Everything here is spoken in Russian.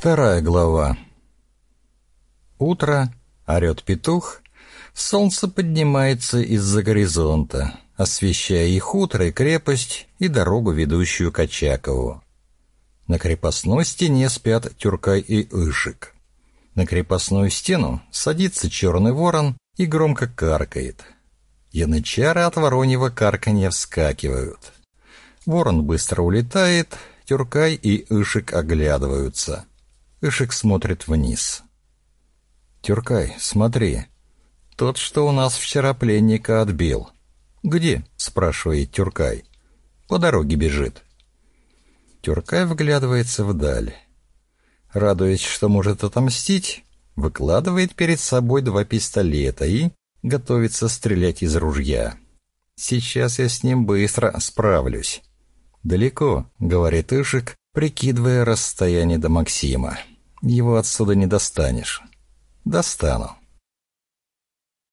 Вторая глава. Утро, орет петух, солнце поднимается из-за горизонта, освещая и хутор, и крепость, и дорогу, ведущую к Очакову. На крепостной стене спят Тюркай и Ишик. На крепостную стену садится черный ворон и громко каркает. Янычары от вороньего карканья вскакивают. Ворон быстро улетает, Тюркай и Ишик оглядываются — Ишек смотрит вниз. «Тюркай, смотри. Тот, что у нас вчера пленника отбил». «Где?» — спрашивает Тюркай. «По дороге бежит». Тюркай вглядывается вдаль. Радуясь, что может отомстить, выкладывает перед собой два пистолета и готовится стрелять из ружья. «Сейчас я с ним быстро справлюсь». «Далеко», — говорит Ишек, прикидывая расстояние до Максима. Его отсюда не достанешь. Достану.